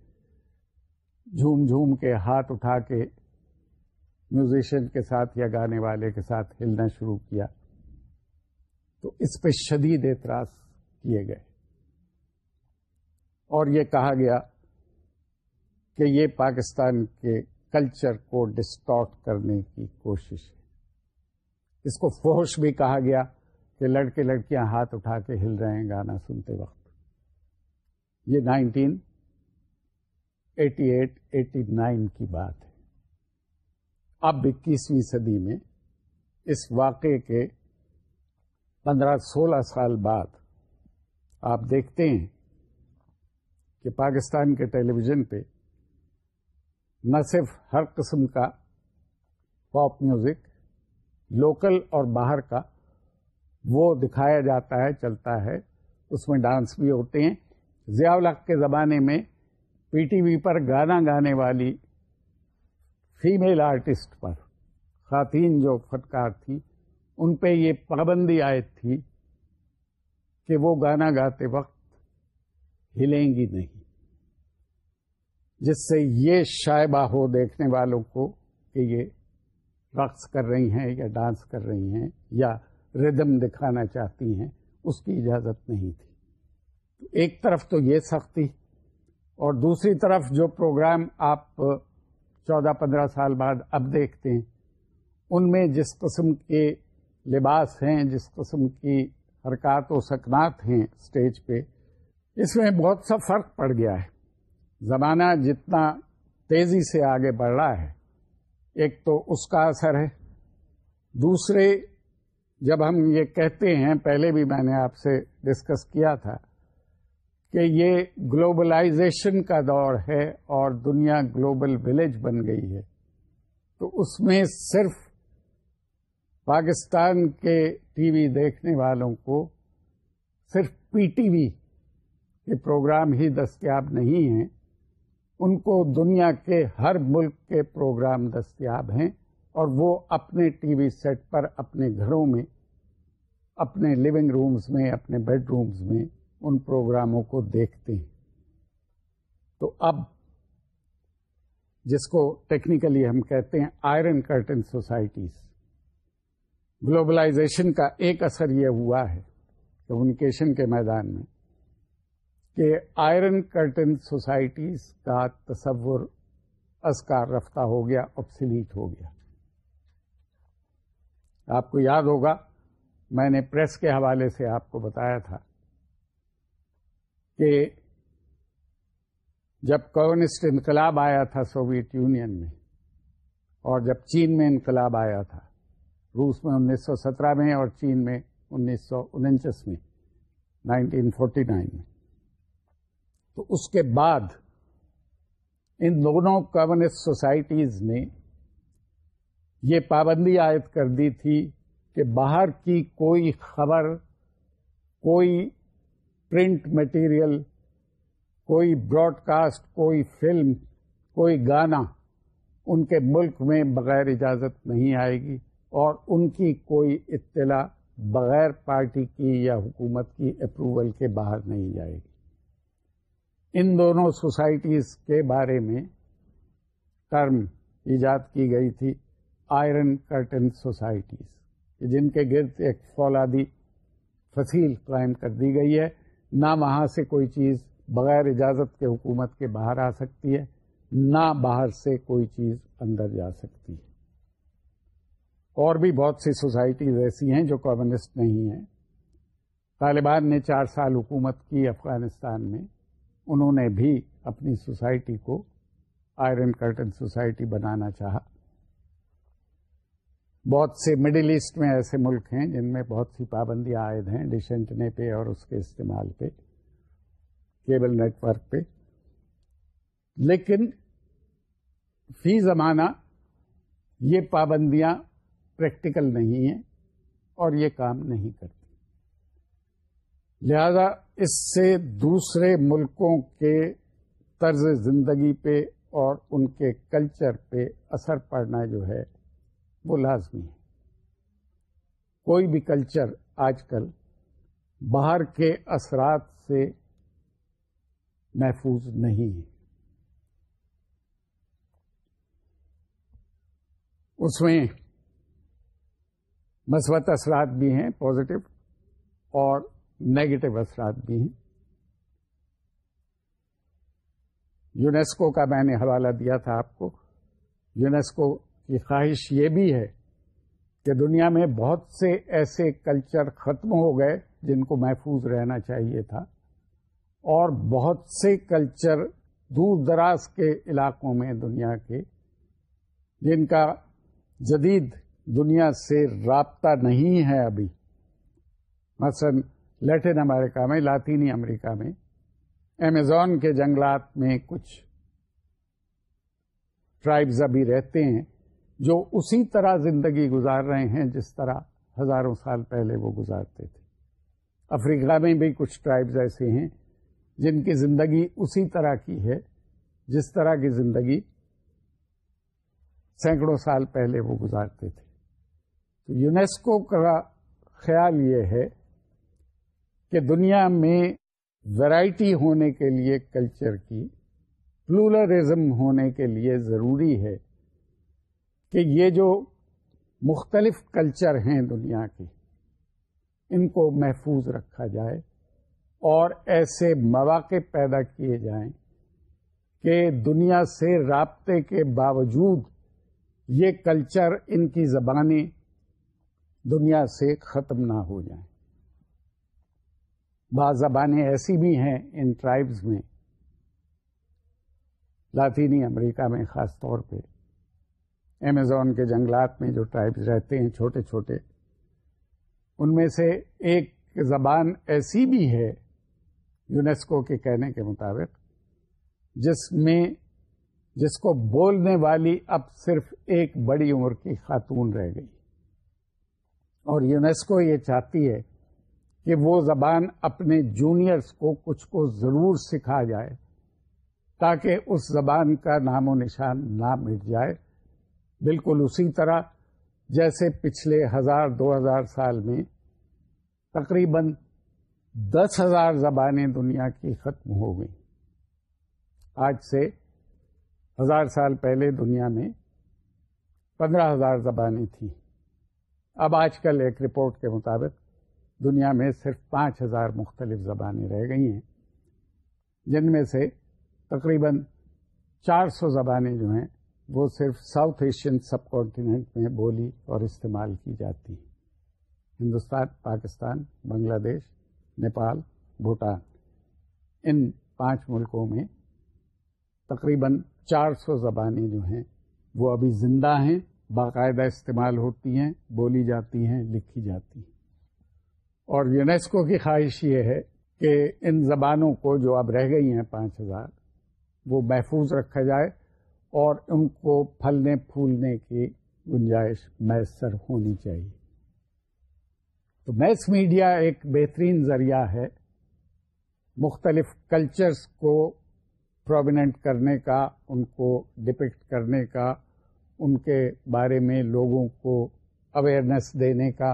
جھوم جھوم کے ہاتھ اٹھا کے میوزیشن کے ساتھ یا گانے والے کے ساتھ ہلنا شروع کیا تو اس پہ شدید اعتراض کیے گئے اور یہ کہا گیا کہ یہ پاکستان کے کلچر کو ڈسٹارٹ کرنے کی کوشش ہے اس کو فوش بھی کہا گیا کہ لڑکے لڑکیاں ہاتھ اٹھا کے ہل رہے ہیں گانا سنتے وقت یہ nineteen eighty eight eighty nine کی بات ہے اب اکیسویں صدی میں اس واقعے کے پندرہ سولہ سال بعد آپ دیکھتے ہیں کہ پاکستان کے ٹیلی ویژن پہ نہ صرف ہر قسم کا پاپ میوزک لوکل اور باہر کا وہ دکھایا جاتا ہے چلتا ہے اس میں ڈانس بھی ہوتے ہیں ضیاء الق کے زمانے میں پی ٹی وی پر گانا گانے والی فیمیل آرٹسٹ پر خواتین جو فنکار تھیں ان پہ یہ پابندی آئے تھی کہ وہ گانا گاتے وقت ہلیں گی نہیں جس سے یہ شائبہ ہو دیکھنے والوں کو کہ یہ رقص کر رہی ہیں یا ڈانس کر رہی ہیں یا ردم دکھانا چاہتی ہیں اس کی اجازت نہیں تھی ایک طرف تو یہ سختی اور دوسری طرف جو پروگرام آپ چودہ پندرہ سال بعد اب دیکھتے ہیں ان میں جس قسم کے لباس ہیں جس قسم کی حرکات و سکنات ہیں اسٹیج پہ اس میں بہت سا فرق پڑ گیا ہے زمانہ جتنا تیزی سے آگے بڑھ رہا ہے ایک تو اس کا اثر ہے دوسرے جب ہم یہ کہتے ہیں پہلے بھی میں نے آپ سے ڈسکس کیا تھا کہ یہ گلوبلائزیشن کا دور ہے اور دنیا گلوبل ولیج بن گئی ہے تو اس میں صرف پاکستان کے ٹی وی دیکھنے والوں کو صرف پی ٹی وی کے پروگرام ہی دستیاب نہیں ہیں ان کو دنیا کے ہر ملک کے پروگرام دستیاب ہیں اور وہ اپنے ٹی وی سیٹ پر اپنے گھروں میں اپنے لیونگ رومز میں اپنے بیڈ رومز میں ان پروگراموں کو دیکھتے ہیں تو اب جس کو ٹیکنیکلی ہم کہتے ہیں آئرن کرٹن سوسائٹیز گلوبلائزیشن کا ایک اثر یہ ہوا ہے کمیونیکیشن کے میدان میں کہ آئرن کرٹن سوسائٹیز کا تصور ازکار رفتہ ہو گیا اور ہو گیا آپ کو یاد ہوگا میں نے پریس کے حوالے سے آپ کو بتایا تھا کہ جب کمیونسٹ انقلاب آیا تھا سوویت یونین میں اور جب چین میں انقلاب آیا تھا روس میں انیس سو سترہ میں اور چین میں انیس سو انچس میں نائنٹین فورٹی نائن میں تو اس کے بعد ان دونوں کمیونسٹ سوسائٹیز نے یہ پابندی عائد کر دی تھی کہ باہر کی کوئی خبر کوئی پرنٹ مٹیریل کوئی براڈ کاسٹ کوئی فلم کوئی گانا ان کے ملک میں بغیر اجازت نہیں آئے گی اور ان کی کوئی اطلاع بغیر پارٹی کی یا حکومت کی اپروول کے باہر نہیں جائے گی ان دونوں سوسائٹیز کے بارے میں ٹرم ایجاد کی گئی تھی آئرن کرٹن سوسائٹیز جن کے گرد ایک فولادی فصیل قائم کر دی گئی ہے نہ وہاں سے کوئی چیز بغیر اجازت کے حکومت کے باہر آ سکتی ہے نہ باہر سے کوئی چیز اندر جا سکتی ہے اور بھی بہت سی سوسائٹیز ایسی ہیں جو کمیونسٹ نہیں ہیں طالبان نے چار سال حکومت کی افغانستان میں انہوں نے بھی اپنی سوسائٹی کو آئرن کرٹن سوسائٹی بنانا چاہا بہت سے مڈل ایسٹ میں ایسے ملک ہیں جن میں بہت سی پابندیاں عائد ہیں ڈشنٹنے پہ اور اس کے استعمال پہ کیبل نیٹ ورک پہ لیکن فی زمانہ یہ پابندیاں پریکٹیکل نہیں ہے اور یہ کام نہیں کرتے لہذا اس سے دوسرے ملکوں کے طرز زندگی پہ اور ان کے کلچر پہ اثر پڑنا جو ہے وہ لازمی ہے کوئی بھی کلچر آج کل باہر کے اثرات سے محفوظ نہیں ہے اس میں مثبت اثرات بھی ہیں پازیٹو اور نگیٹو اثرات بھی ہیں یونیسکو کا میں نے حوالہ دیا تھا آپ کو یونیسکو کی خواہش یہ بھی ہے کہ دنیا میں بہت سے ایسے کلچر ختم ہو گئے جن کو محفوظ رہنا چاہیے تھا اور بہت سے کلچر دور دراز کے علاقوں میں دنیا کے جن کا جدید دنیا سے رابطہ نہیں ہے ابھی مثلاً لیٹن امریکہ میں لاطینی امریکہ میں امیزون کے جنگلات میں کچھ ٹرائبز ابھی رہتے ہیں جو اسی طرح زندگی گزار رہے ہیں جس طرح ہزاروں سال پہلے وہ گزارتے تھے افریقہ میں بھی کچھ ٹرائبز ایسے ہیں جن کی زندگی اسی طرح کی ہے جس طرح کی زندگی سینکڑوں سال پہلے وہ گزارتے تھے تو یونیسکو کا خیال یہ ہے کہ دنیا میں ورائٹی ہونے کے لیے کلچر کی پلولرزم ہونے کے لیے ضروری ہے کہ یہ جو مختلف کلچر ہیں دنیا کے ان کو محفوظ رکھا جائے اور ایسے مواقع پیدا کیے جائیں کہ دنیا سے رابطے کے باوجود یہ کلچر ان کی زبانیں دنیا سے ختم نہ ہو جائیں بعض زبانیں ایسی بھی ہیں ان ٹرائبز میں لاطینی امریکہ میں خاص طور پہ ایمیزون کے جنگلات میں جو ٹرائبز رہتے ہیں چھوٹے چھوٹے ان میں سے ایک زبان ایسی بھی ہے یونیسکو کے کہنے کے مطابق جس میں جس کو بولنے والی اب صرف ایک بڑی عمر کی خاتون رہ گئی اور یونیسکو یہ چاہتی ہے کہ وہ زبان اپنے جونیئرس کو کچھ کو ضرور سکھا جائے تاکہ اس زبان کا نام و نشان نہ مٹ جائے بالکل اسی طرح جیسے پچھلے ہزار دو ہزار سال میں تقریباً دس ہزار زبانیں دنیا کی ختم ہو گئی آج سے ہزار سال پہلے دنیا میں پندرہ ہزار زبانیں تھیں اب آج کل ایک رپورٹ کے مطابق دنیا میں صرف پانچ ہزار مختلف زبانیں رہ گئی ہیں جن میں سے تقریباً چار سو زبانیں جو ہیں وہ صرف ساؤتھ ایشین سب کانٹیننٹ میں بولی اور استعمال کی جاتی ہیں ہندوستان پاکستان بنگلہ دیش نیپال بھوٹان ان پانچ ملکوں میں تقریباً چار سو زبانیں جو ہیں وہ ابھی زندہ ہیں باقاعدہ استعمال ہوتی ہیں بولی جاتی ہیں لکھی جاتی ہیں اور یونیسکو کی خواہش یہ ہے کہ ان زبانوں کو جو اب رہ گئی ہیں پانچ ہزار وہ محفوظ رکھا جائے اور ان کو پھلنے پھولنے کی گنجائش میسر ہونی چاہیے تو میس میڈیا ایک بہترین ذریعہ ہے مختلف کلچرز کو پرومیننٹ کرنے کا ان کو ڈپکٹ کرنے کا ان کے بارے میں لوگوں کو اویئرنیس دینے کا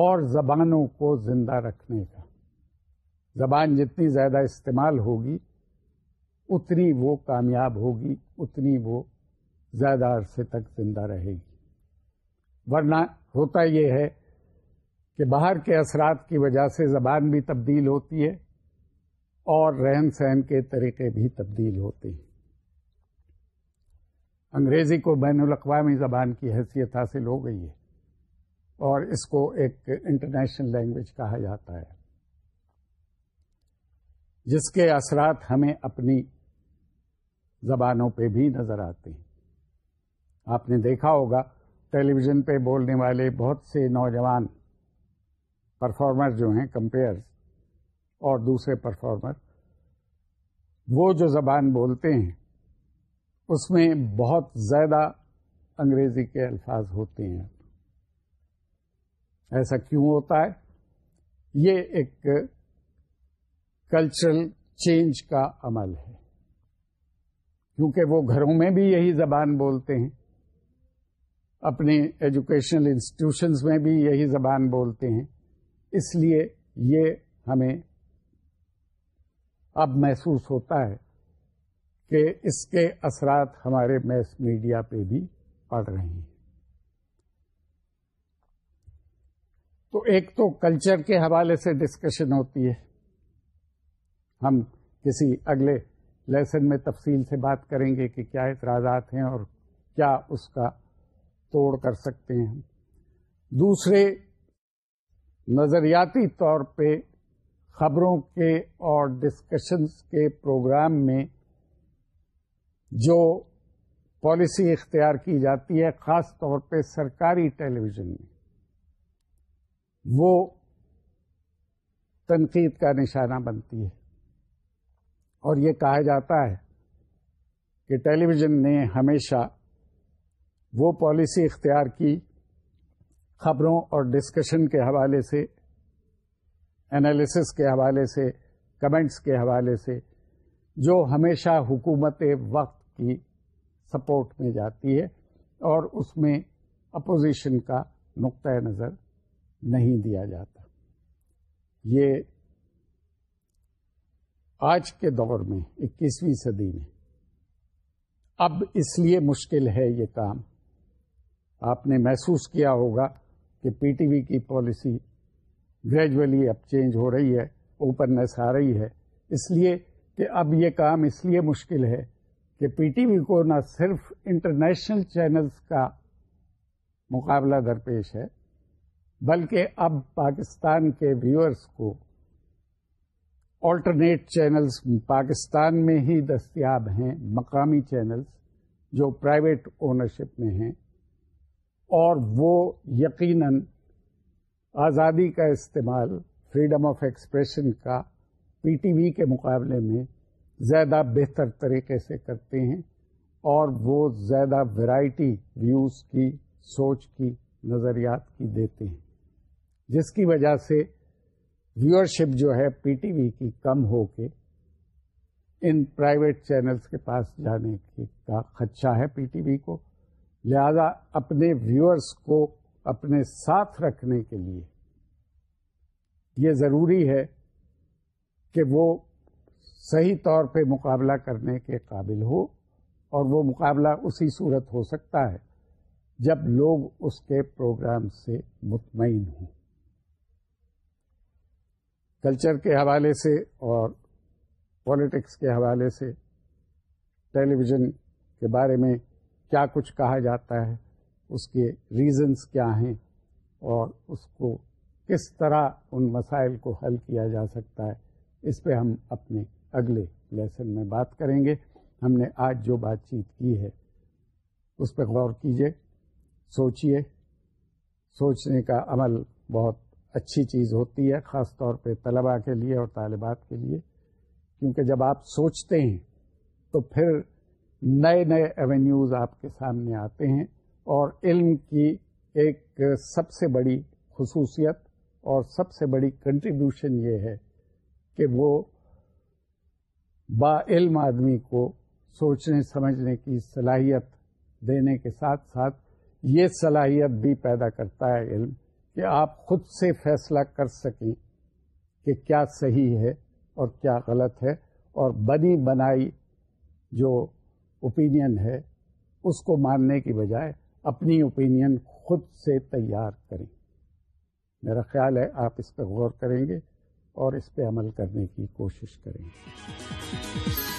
اور زبانوں کو زندہ رکھنے کا زبان جتنی زیادہ استعمال ہوگی اتنی وہ کامیاب ہوگی اتنی وہ زیادہ عرصے تک زندہ رہے گی ورنہ ہوتا یہ ہے کہ باہر کے اثرات کی وجہ سے زبان بھی تبدیل ہوتی ہے اور رہن سہن کے طریقے بھی تبدیل ہوتے ہیں انگریزی کو بین الاقوامی زبان کی حیثیت حاصل ہو گئی ہے اور اس کو ایک انٹرنیشنل لینگویج کہا جاتا ہے جس کے اثرات ہمیں اپنی زبانوں پہ بھی نظر آتے ہیں آپ نے دیکھا ہوگا ٹیلی ویژن پہ بولنے والے بہت سے نوجوان پرفارمر جو ہیں کمپیئر اور دوسرے پرفارمر وہ جو زبان بولتے ہیں اس میں بہت زیادہ انگریزی کے الفاظ ہوتے ہیں ایسا کیوں ہوتا ہے یہ ایک کلچرل چینج کا عمل ہے کیونکہ وہ گھروں میں بھی یہی زبان بولتے ہیں اپنے ایجوکیشنل انسٹیٹیوشنس میں بھی یہی زبان بولتے ہیں اس لیے یہ ہمیں اب محسوس ہوتا ہے کہ اس کے اثرات ہمارے میس میڈیا پہ بھی پڑ رہے ہیں تو ایک تو کلچر کے حوالے سے ڈسکشن ہوتی ہے ہم کسی اگلے لیسن میں تفصیل سے بات کریں گے کہ کیا اعتراضات ہیں اور کیا اس کا توڑ کر سکتے ہیں دوسرے نظریاتی طور پہ خبروں کے اور ڈسکشنز کے پروگرام میں جو پالیسی اختیار کی جاتی ہے خاص طور پہ سرکاری ٹیلی ویژن میں وہ تنقید کا نشانہ بنتی ہے اور یہ کہا جاتا ہے کہ ٹیلی ویژن نے ہمیشہ وہ پالیسی اختیار کی خبروں اور ڈسکشن کے حوالے سے انالیسس کے حوالے سے کمنٹس کے حوالے سے جو ہمیشہ حکومت وقت کی سپورٹ میں جاتی ہے اور اس میں اپوزیشن کا نقطۂ نظر نہیں دیا جاتا یہ آج کے دور میں اکیسویں صدی میں اب اس لیے مشکل ہے یہ کام آپ نے محسوس کیا ہوگا کہ پی ٹی وی کی پالیسی گریجولی اب چینج ہو رہی ہے اوپن نس آ رہی ہے اس لیے کہ اب یہ کام اس لیے مشکل ہے کہ پی ٹی وی کو نہ صرف انٹرنیشنل چینلز کا مقابلہ درپیش ہے بلکہ اب پاکستان کے ویورس کو آلٹرنیٹ چینلز پاکستان میں ہی دستیاب ہیں مقامی چینلز جو پرائیویٹ اونرشپ میں ہیں اور وہ یقیناً آزادی کا استعمال فریڈم آف ایکسپریشن کا پی ٹی وی کے مقابلے میں زیادہ بہتر طریقے سے کرتے ہیں اور وہ زیادہ ورائٹی ویوز کی سوچ کی نظریات کی دیتے ہیں جس کی وجہ سے ویورشپ جو ہے پی ٹی وی کی کم ہو کے ان پرائیویٹ چینلز کے پاس جانے کا خدشہ ہے پی ٹی وی کو لہذا اپنے ویورس کو اپنے ساتھ رکھنے کے لیے یہ ضروری ہے کہ وہ صحیح طور پہ مقابلہ کرنے کے قابل ہو اور وہ مقابلہ اسی صورت ہو سکتا ہے جب لوگ اس کے پروگرام سے مطمئن ہوں کلچر کے حوالے سے اور پالیٹکس کے حوالے سے ٹیلی ویژن کے بارے میں کیا کچھ کہا جاتا ہے اس کے ریزنس کیا ہیں اور اس کو کس طرح ان مسائل کو حل کیا جا سکتا ہے اس پہ ہم اپنے اگلے لیسن میں بات کریں گے ہم نے آج جو بات چیت کی ہے اس پہ غور کیجیے سوچئے سوچنے کا عمل بہت اچھی چیز ہوتی ہے خاص طور پہ طلبہ کے لیے اور طالبات کے لیے کیونکہ جب آپ سوچتے ہیں تو پھر نئے نئے ایونیوز آپ کے سامنے آتے ہیں اور علم کی ایک سب سے بڑی خصوصیت اور سب سے بڑی کنٹریبیوشن یہ ہے کہ وہ با علم آدمی کو سوچنے سمجھنے کی صلاحیت دینے کے ساتھ ساتھ یہ صلاحیت بھی پیدا کرتا ہے علم کہ آپ خود سے فیصلہ کر سکیں کہ کیا صحیح ہے اور کیا غلط ہے اور بنی بنائی جو اوپینین ہے اس کو ماننے کی بجائے اپنی اوپینین خود سے تیار کریں میرا خیال ہے آپ اس پہ غور کریں گے اور اس پہ عمل کرنے کی کوشش کریں